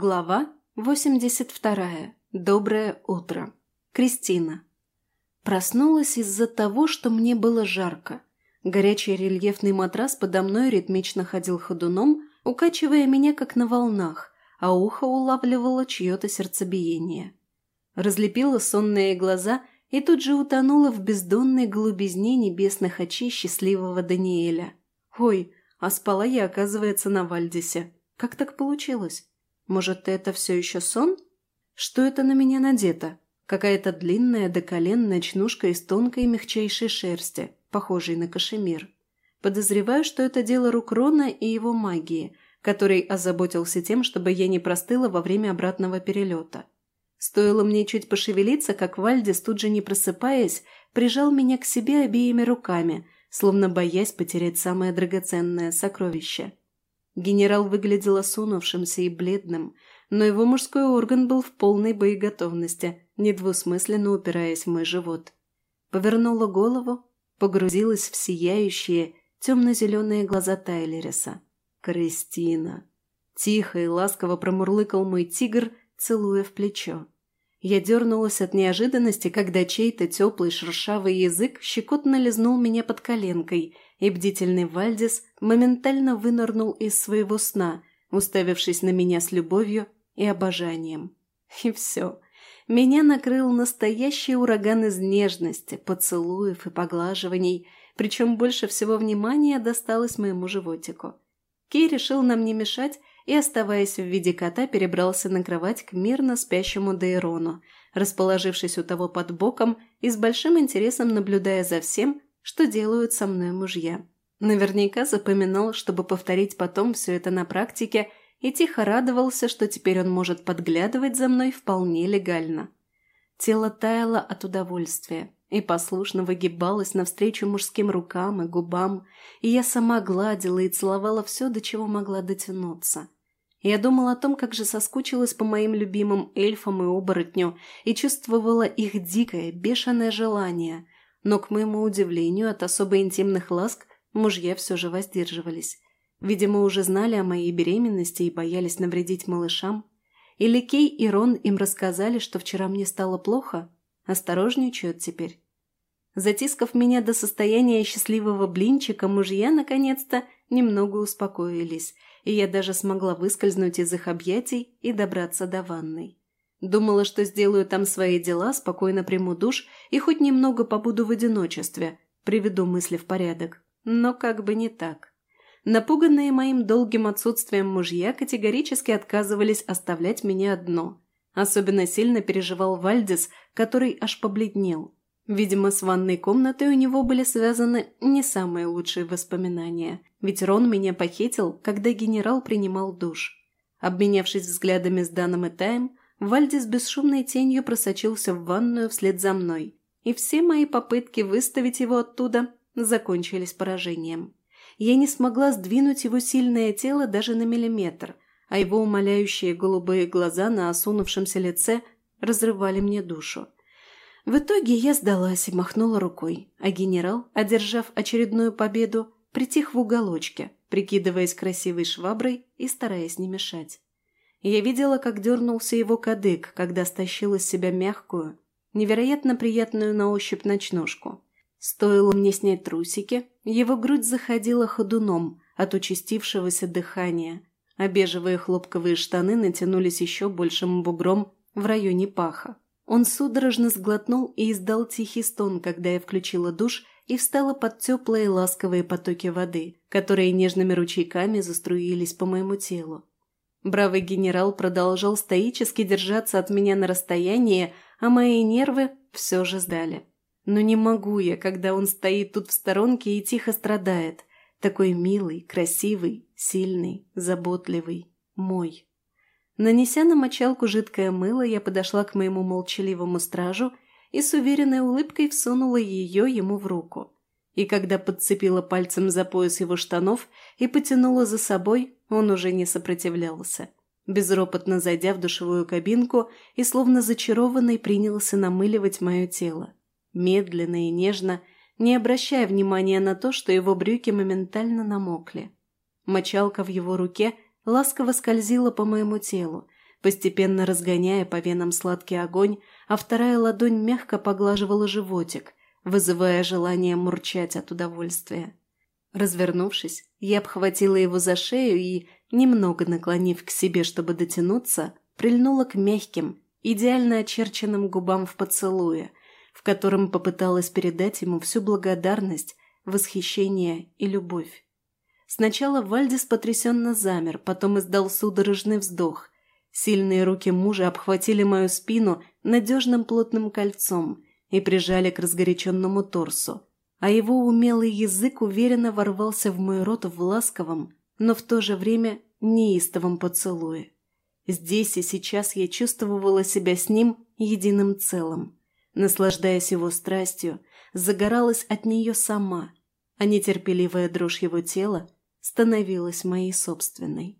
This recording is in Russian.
Глава 82. Доброе утро. Кристина. Проснулась из-за того, что мне было жарко. Горячий рельефный матрас подо мной ритмично ходил ходуном, укачивая меня как на волнах, а ухо улавливало чье-то сердцебиение. Разлепила сонные глаза и тут же утонула в бездонной голубизне небесных очей счастливого Даниэля. Ой, а спала я, оказывается, на Вальдисе. Как так получилось? Может, это все еще сон? Что это на меня надето? Какая-то длинная до колен ночнушка из тонкой мягчайшей шерсти, похожей на кашемир. Подозреваю, что это дело рук Рона и его магии, который озаботился тем, чтобы я не простыла во время обратного перелета. Стоило мне чуть пошевелиться, как Вальдис, тут же не просыпаясь, прижал меня к себе обеими руками, словно боясь потерять самое драгоценное сокровище. Генерал выглядел осунувшимся и бледным, но его мужской орган был в полной боеготовности, недвусмысленно упираясь в мой живот. Повернула голову, погрузилась в сияющие, темно-зеленые глаза Тайлериса. «Кристина!» Тихо и ласково промурлыкал мой тигр, целуя в плечо. Я дернулась от неожиданности, когда чей-то теплый шершавый язык щекотно лизнул меня под коленкой – и бдительный Вальдис моментально вынырнул из своего сна, уставившись на меня с любовью и обожанием. И все. Меня накрыл настоящий ураган из нежности, поцелуев и поглаживаний, причем больше всего внимания досталось моему животику. Кей решил нам не мешать и, оставаясь в виде кота, перебрался на кровать к мирно спящему Дейрону, расположившись у того под боком и с большим интересом наблюдая за всем, что делают со мной мужья. Наверняка запоминал, чтобы повторить потом все это на практике, и тихо радовался, что теперь он может подглядывать за мной вполне легально. Тело таяло от удовольствия и послушно выгибалось навстречу мужским рукам и губам, и я сама гладила и целовала все, до чего могла дотянуться. Я думала о том, как же соскучилась по моим любимым эльфам и оборотню, и чувствовала их дикое, бешеное желание – но, к моему удивлению, от особо интимных ласк мужья все же воздерживались. Видимо, уже знали о моей беременности и боялись навредить малышам. Или Кей и Рон им рассказали, что вчера мне стало плохо? Осторожничают теперь. Затискав меня до состояния счастливого блинчика, мужья, наконец-то, немного успокоились, и я даже смогла выскользнуть из их объятий и добраться до ванной. Думала, что сделаю там свои дела, спокойно приму душ и хоть немного побуду в одиночестве, приведу мысли в порядок. Но как бы не так. Напуганные моим долгим отсутствием мужья категорически отказывались оставлять меня одно. Особенно сильно переживал Вальдис, который аж побледнел. Видимо, с ванной комнатой у него были связаны не самые лучшие воспоминания, ведь Рон меня похитил, когда генерал принимал душ. Обменявшись взглядами с Даном и Таем, Вальдис бесшумной тенью просочился в ванную вслед за мной, и все мои попытки выставить его оттуда закончились поражением. Я не смогла сдвинуть его сильное тело даже на миллиметр, а его умоляющие голубые глаза на осунувшемся лице разрывали мне душу. В итоге я сдалась и махнула рукой, а генерал, одержав очередную победу, притих в уголочке, прикидываясь красивой шваброй и стараясь не мешать. Я видела, как дернулся его кадык, когда стащил из себя мягкую, невероятно приятную на ощупь ночнушку. Стоило мне снять трусики, его грудь заходила ходуном от участившегося дыхания, а бежевые хлопковые штаны натянулись еще большим бугром в районе паха. Он судорожно сглотнул и издал тихий стон, когда я включила душ и встала под теплые ласковые потоки воды, которые нежными ручейками заструились по моему телу. Бравый генерал продолжал стоически держаться от меня на расстоянии, а мои нервы все же сдали. Но не могу я, когда он стоит тут в сторонке и тихо страдает. Такой милый, красивый, сильный, заботливый, мой. Нанеся на мочалку жидкое мыло, я подошла к моему молчаливому стражу и с уверенной улыбкой всунула ее ему в руку. И когда подцепила пальцем за пояс его штанов и потянула за собой, он уже не сопротивлялся. Безропотно зайдя в душевую кабинку и словно зачарованный принялся намыливать мое тело. Медленно и нежно, не обращая внимания на то, что его брюки моментально намокли. Мочалка в его руке ласково скользила по моему телу, постепенно разгоняя по венам сладкий огонь, а вторая ладонь мягко поглаживала животик, вызывая желание мурчать от удовольствия. Развернувшись, я обхватила его за шею и, немного наклонив к себе, чтобы дотянуться, прильнула к мягким, идеально очерченным губам в поцелуе, в котором попыталась передать ему всю благодарность, восхищение и любовь. Сначала Вальдис потрясенно замер, потом издал судорожный вздох. Сильные руки мужа обхватили мою спину надежным плотным кольцом и прижали к разгоряченному торсу, а его умелый язык уверенно ворвался в мой рот в ласковом, но в то же время неистовом поцелуе. Здесь и сейчас я чувствовала себя с ним единым целым. Наслаждаясь его страстью, загоралась от нее сама, а нетерпеливая дрожь его тела становилась моей собственной.